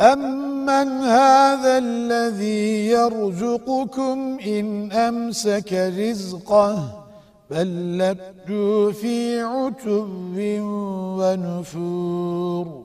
أمن هذا الذي يرزقكم إن أمسك رزقه بل لجوا في عتب ونفور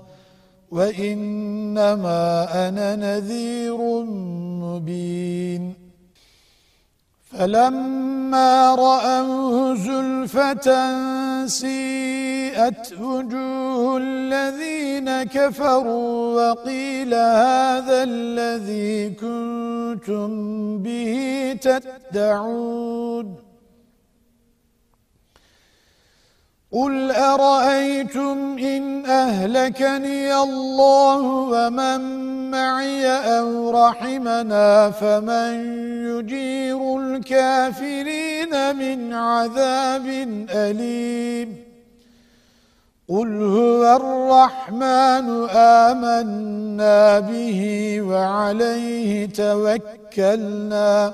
وإنما أنا نذير مبين. فلما رأوه زلفة سيئت وجوه الذين كفروا وقيل هذا الذي كنتم به تدعون. قل أرأيتم إن أهلكني الله ومن معي أو رحمنا فمن يجير الكافرين من عذاب أليم قل هو الرحمن آمنا به وعليه توكلنا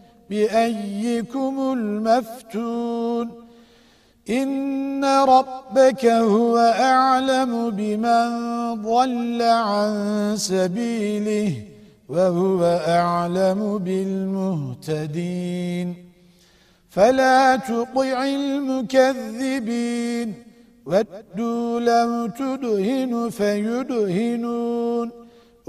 بأيكم المفتون إن ربك هو أعلم بمن ضل عن سبيله وهو أعلم بالمهتدين فلا تطع المكذبين وادوا لو تدهن فيدهنون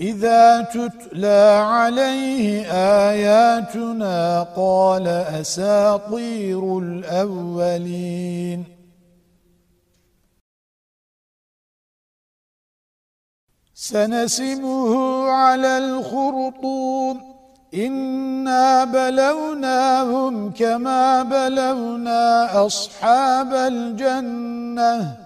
إذا تتلى عليه آياتنا قال أساطير الأولين. سنسمه على الخرطوم. إنا بلوناهم كما بلونا أصحاب الجنة.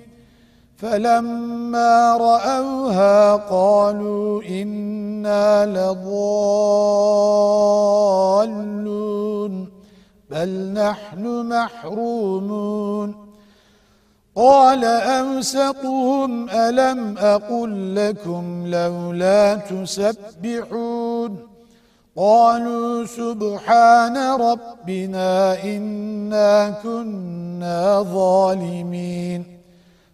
فلما رأوها قالوا إنا لضالون بل نحن محرومون. قال أمسقهم ألم أقل لكم لولا تسبحون؟ قالوا سبحان ربنا إنا كنا ظالمين.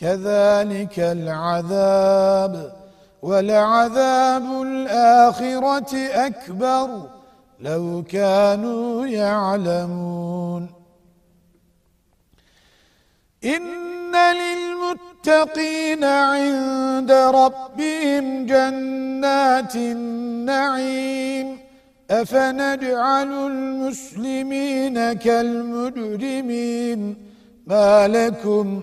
كذلك العذاب ولعذاب الآخرة أكبر لو كانوا يعلمون. إن للمتقين عند ربهم جنات النعيم. أفنجعل المسلمين كالمجرمين؟ ما لكم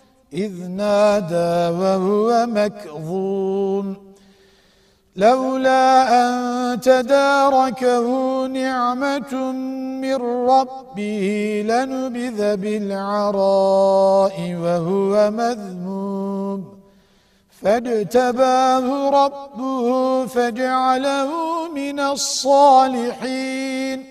إذ نادى وهو مكظوم لولا أن تداركه نعمة من ربه لنبذ بالعراء وهو مذموم فاجتباه ربه فجعله من الصالحين.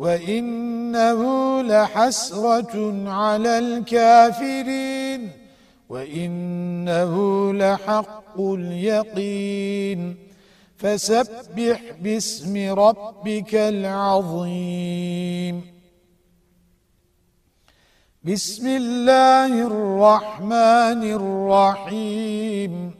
وَإِنَّهُ لَحَسْرَةٌ عَلَى الْكَافِرِينَ وَإِنَّهُ لَحَقُّ الْيَقِينِ. فَسَبِّحْ بِاسْمِ رَبِّكَ الْعَظِيمِ. بسم الله الرحمن الرحيم.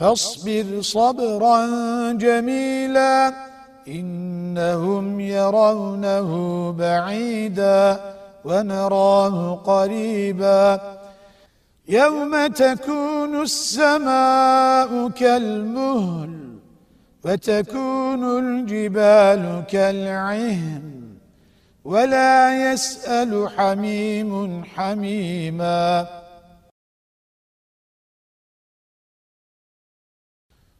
فاصبر صبرا جميلا إنهم يرونه بعيدا ونراه قريبا. يوم تكون السماء كالمهل فتكون الجبال كالعهن ولا يسأل حميم حميما.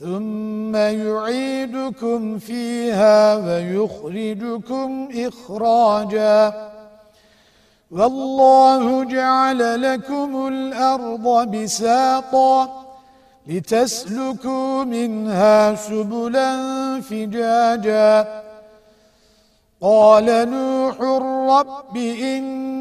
ثم يعيدكم فيها ويخرجكم إخراجا. والله جعل لكم الأرض بساطا لتسلكوا منها سبلا فجاجا. قال نوح رب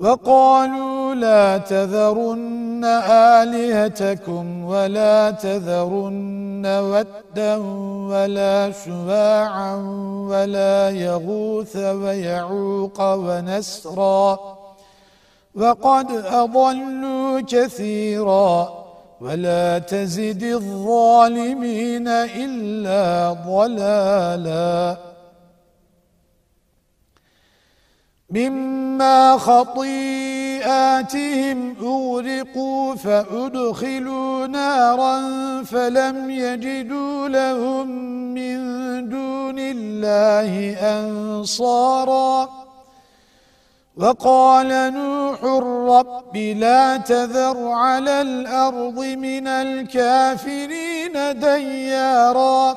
وقالوا لا تذرن آلهتكم ولا تذرن ودا ولا شواعا ولا يغوث ويعوق ونسرا. وقد أضلوا كثيرا ولا تزد الظالمين إلا ضلالا. مما خطيئاتهم أغرقوا فأدخلوا نارا فلم يجدوا لهم من دون الله أنصاراً. وقال نوح رب لا تذر على الأرض من الكافرين ديارا.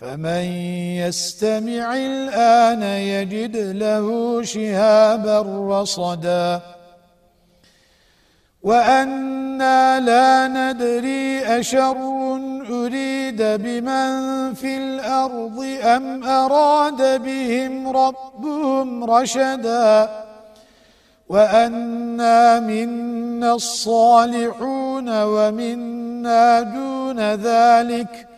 فَمَنْ يَسْتَمِعِ الْآنَ يَجِدْ لَهُ شِهَابًا رَصَدًا. وَأَنَّا لَا نَدْرِي أَشَرٌّ أُرِيدَ بِمَنْ فِي الْأَرْضِ أَمْ أَرَادَ بِهِمْ رَبُّهُمْ رَشَدًا. وَأَنَّا مِنَّا الصَّالِحُونَ وَمِنَّا دُونَ ذَلِكَ.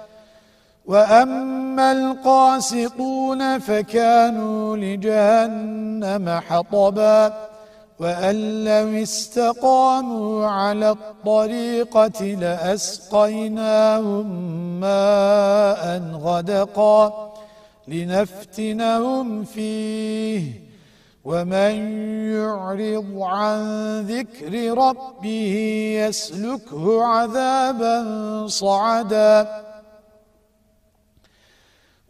وَأَمَّا الْقَاسِطُونَ فَكَانُوا لِجَهَنَّمَ حَطَبًا وأن لو استقاموا على الطريقة لأسقيناهم ماء غدقا لنفتنهم فيه. ومن يعرض عن ذكر ربه يسلكه عذابا صعداً.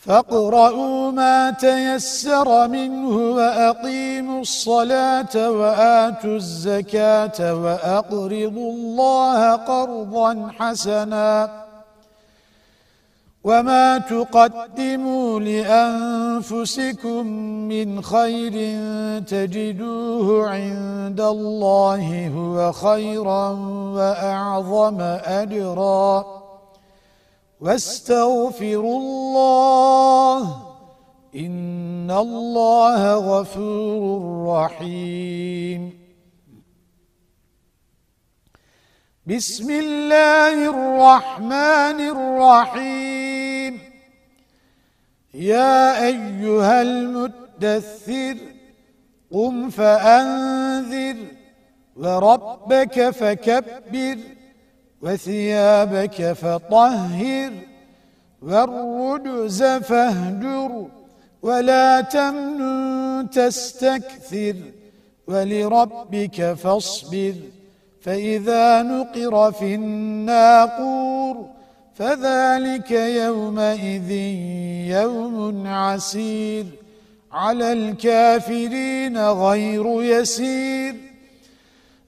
فاقرؤوا ما تيسر منه وأقيموا الصلاة وآتوا الزكاة وأقرضوا الله قرضا حسناً وما تقدموا لأنفسكم من خير تجدوه عند الله هو خيرا وأعظم أجرا واستغفروا الله إن الله غفور رحيم. بسم الله الرحمن الرحيم. يا أيها المدثر قم فأنذر وربك فكبر وثيابك فطهر والرجز فاهجر ولا تمنن تستكثر ولربك فاصبر فإذا نقر في الناقور فذلك يومئذ يوم عسير على الكافرين غير يسير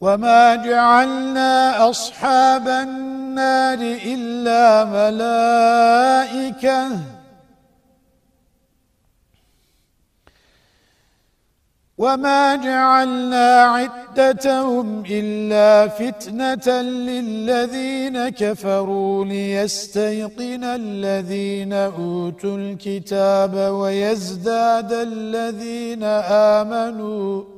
وما جعلنا أصحاب النار إلا ملائكة وما جعلنا عدتهم إلا فتنة للذين كفروا ليستيقن الذين أوتوا الكتاب ويزداد الذين آمنوا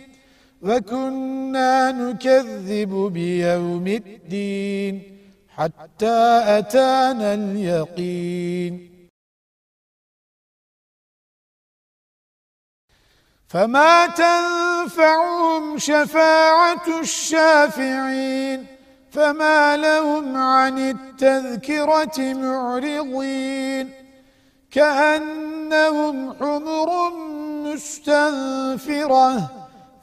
وكنا نكذب بيوم الدين حتى أتانا اليقين. فما تنفعهم شفاعة الشافعين فما لهم عن التذكرة معرضين. كأنهم حمر مستنفرة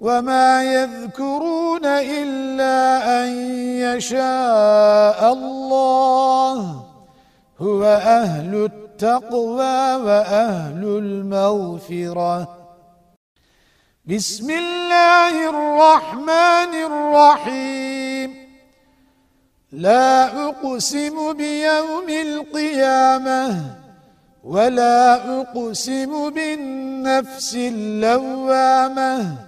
وما يذكرون إلا أن يشاء الله هو أهل التقوى وأهل المغفرة. بسم الله الرحمن الرحيم. لا أقسم بيوم القيامة ولا أقسم بالنفس اللوامة.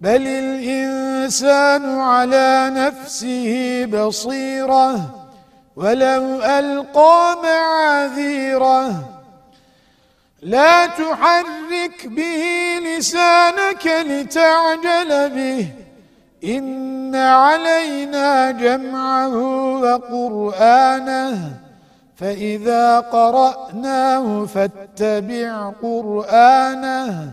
بل الإنسان على نفسه بصيرة ولو ألقى معاذيره لا تحرك به لسانك لتعجل به إن علينا جمعه وقرآنه فإذا قرأناه فاتبع قرآنه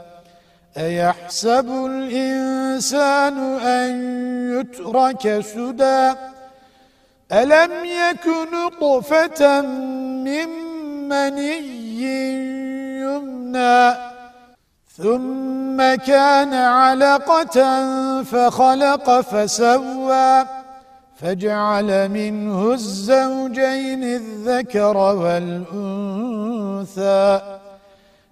أيحسب الإنسان أن يترك سدى؟ ألم يكن طفة من مني يمنى؟ ثم كان علقة فخلق فسوى فاجعل منه الزوجين الذكر والأنثى.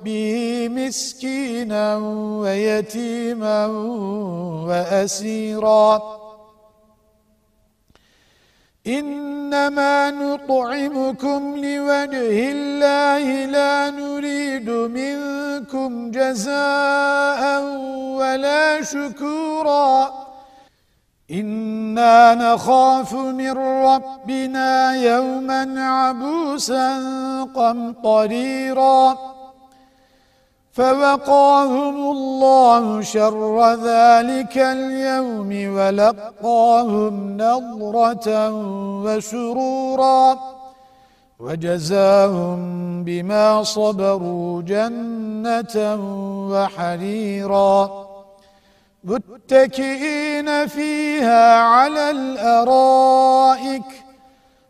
حبه مسكينا ويتيما وأسيرا. إنما نطعمكم لوجه الله لا نريد منكم جزاء ولا شكورا. إنا نخاف من ربنا يوما عبوسا قمطريرا. فوقاهم الله شر ذلك اليوم ولقاهم نظرة وسرورا وجزاهم بما صبروا جنة وحريرا متكئين فيها على الأرائك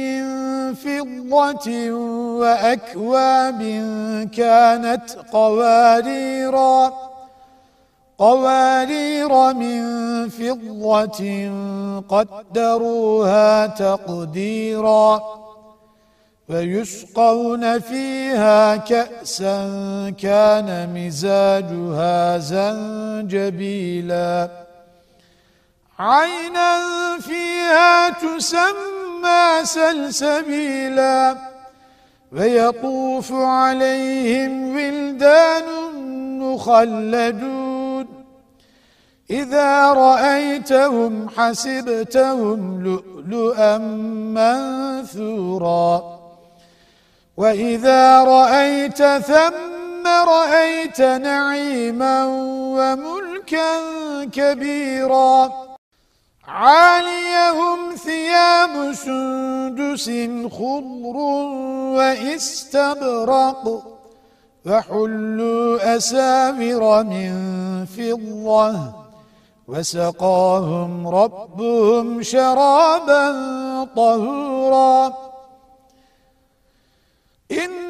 من فضة وأكواب كانت قواريرا قوارير من فضة قدروها تقديرا فيسقون فيها كأسا كان مزاجها زنجبيلا. عينا فيها تسمى ما سلسبيلا ويطوف عليهم ولدان مخلدون. إذا رأيتهم حسبتهم لؤلؤا منثورا. وإذا رأيت ثم رأيت نعيما وملكا كبيرا. عاليهم ثياب سندس خضر وإستبرق فحلوا أسامر من فضة وسقاهم ربهم شرابا طهورا. إن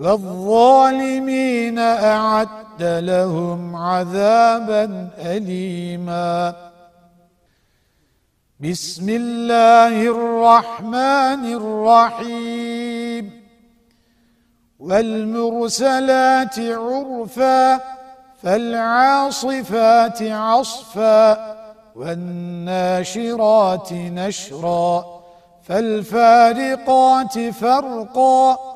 والظالمين أعد لهم عذابا أليما. بسم الله الرحمن الرحيم. والمرسلات عرفا فالعاصفات عصفا والناشرات نشرا فالفارقات فرقا.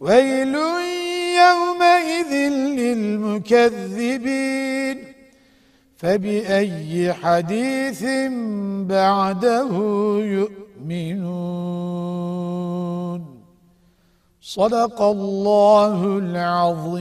ويل يومئذ للمكذبين. فبأي حديث بعده يؤمنون؟ صدق الله العظيم.